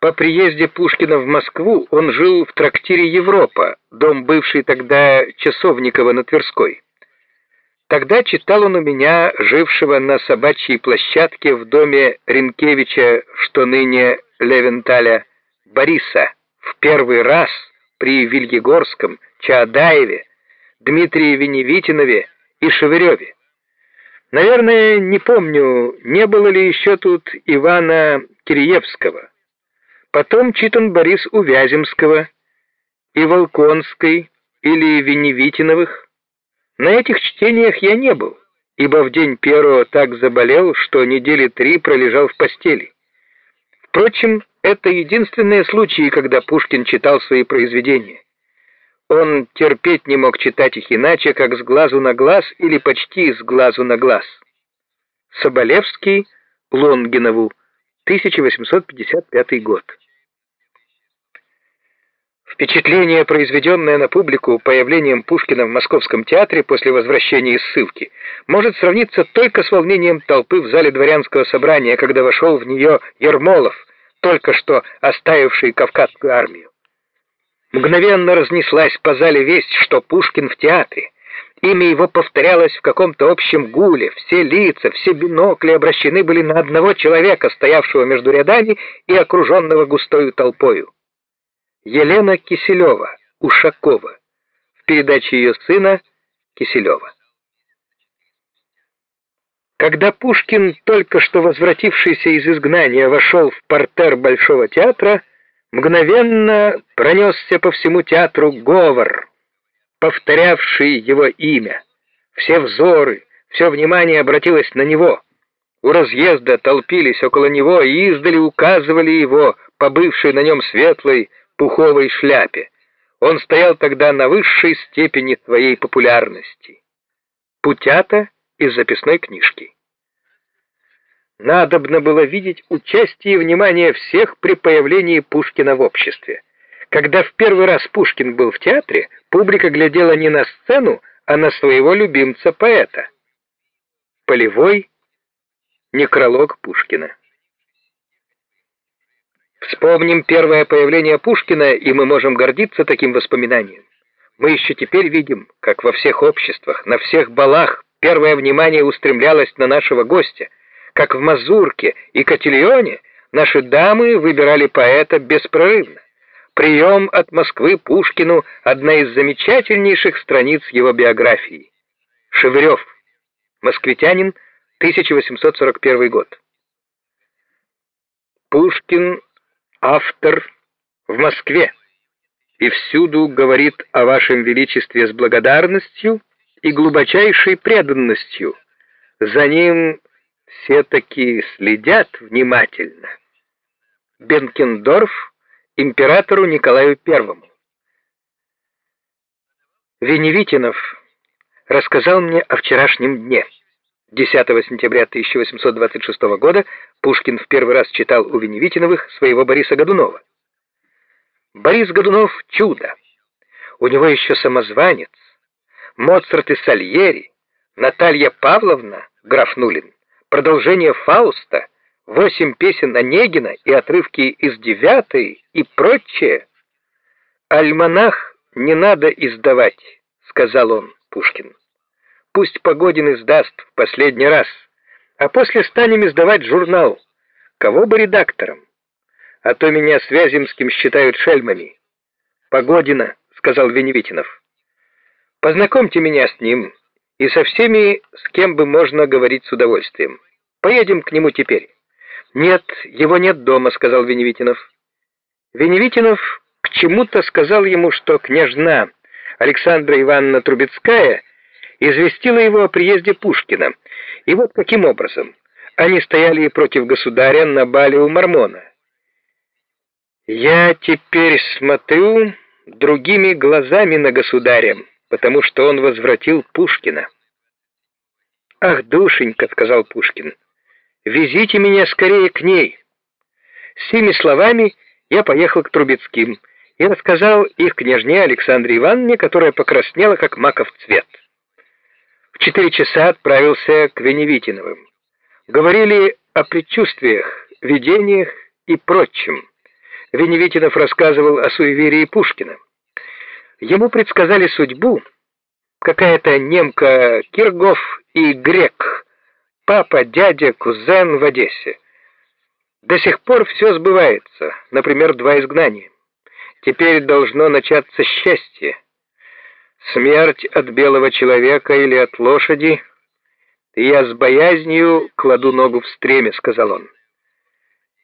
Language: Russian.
По приезде Пушкина в Москву он жил в трактире «Европа», дом бывший тогда Часовникова на Тверской. Тогда читал он у меня, жившего на собачьей площадке в доме Ренкевича, что ныне Левенталя, Бориса, в первый раз при Вильегорском, Чаадаеве, Дмитрии Веневитинове и Шевыреве. Наверное, не помню, не было ли еще тут Ивана Киреевского. Потом читан Борис у и Волконской или Веневитиновых. На этих чтениях я не был, ибо в день первого так заболел, что недели три пролежал в постели. Впрочем, это единственные случаи, когда Пушкин читал свои произведения. Он терпеть не мог читать их иначе, как с глазу на глаз или почти с глазу на глаз. Соболевский, Лонгинову, 1855 год. Впечатление, произведенное на публику появлением Пушкина в Московском театре после возвращения из ссылки, может сравниться только с волнением толпы в зале дворянского собрания, когда вошел в нее Ермолов, только что оставивший Кавказскую армию. Мгновенно разнеслась по зале весть, что Пушкин в театре. Имя его повторялось в каком-то общем гуле, все лица, все бинокли обращены были на одного человека, стоявшего между рядами и окруженного густою толпою. Елена Киселева, Ушакова, в передаче ее сына Киселева. Когда Пушкин, только что возвратившийся из изгнания, вошел в портер Большого театра, Мгновенно пронесся по всему театру говор, повторявший его имя. Все взоры, все внимание обратилось на него. У разъезда толпились около него и издали указывали его, побывшей на нем светлой пуховой шляпе. Он стоял тогда на высшей степени своей популярности. Путята из записной книжки. Надобно было видеть участие и внимание всех при появлении Пушкина в обществе. Когда в первый раз Пушкин был в театре, публика глядела не на сцену, а на своего любимца-поэта. Полевой некролог Пушкина. Вспомним первое появление Пушкина, и мы можем гордиться таким воспоминанием. Мы еще теперь видим, как во всех обществах, на всех балах первое внимание устремлялось на нашего гостя — как в Мазурке и Котильоне, наши дамы выбирали поэта беспрерывно. Прием от Москвы Пушкину — одна из замечательнейших страниц его биографии. Шевырев. Москвитянин, 1841 год. Пушкин — автор в Москве и всюду говорит о вашем величестве с благодарностью и глубочайшей преданностью. За ним все таки следят внимательно. Бенкендорф императору Николаю I. Веневитинов рассказал мне о вчерашнем дне. 10 сентября 1826 года Пушкин в первый раз читал у Веневитиновых своего Бориса Годунова. Борис Годунов — чудо. У него еще самозванец, Моцарт и Сальери, Наталья Павловна, граф Нулин продолжение Фауста, восемь песен Онегина и отрывки из девятой и прочее. «Альманах не надо издавать», — сказал он, Пушкин. «Пусть Погодин издаст в последний раз, а после станем издавать журнал. Кого бы редактором? А то меня с Вяземским считают шельмами». «Погодина», — сказал Веневитинов. «Познакомьте меня с ним, и со всеми, с кем бы можно говорить с удовольствием. Поедем к нему теперь». «Нет, его нет дома», — сказал Веневитинов. Веневитинов к чему-то сказал ему, что княжна Александра Ивановна Трубецкая известила его о приезде Пушкина. И вот каким образом. Они стояли против государя на бале у Мормона. «Я теперь смотрю другими глазами на государя», потому что он возвратил Пушкина. «Ах, душенька», — сказал Пушкин, — «везите меня скорее к ней». С теми словами я поехал к Трубецким и рассказал их княжне Александре Ивановне, которая покраснела, как маков цвет. Четыре часа отправился к Веневитиновым. Говорили о предчувствиях, видениях и прочем. Веневитинов рассказывал о суеверии Пушкина. Ему предсказали судьбу какая-то немка Киргов и грек, папа, дядя, кузен в Одессе. До сих пор все сбывается, например, два изгнания. Теперь должно начаться счастье. Смерть от белого человека или от лошади. Я с боязнью кладу ногу в стремя, сказал он.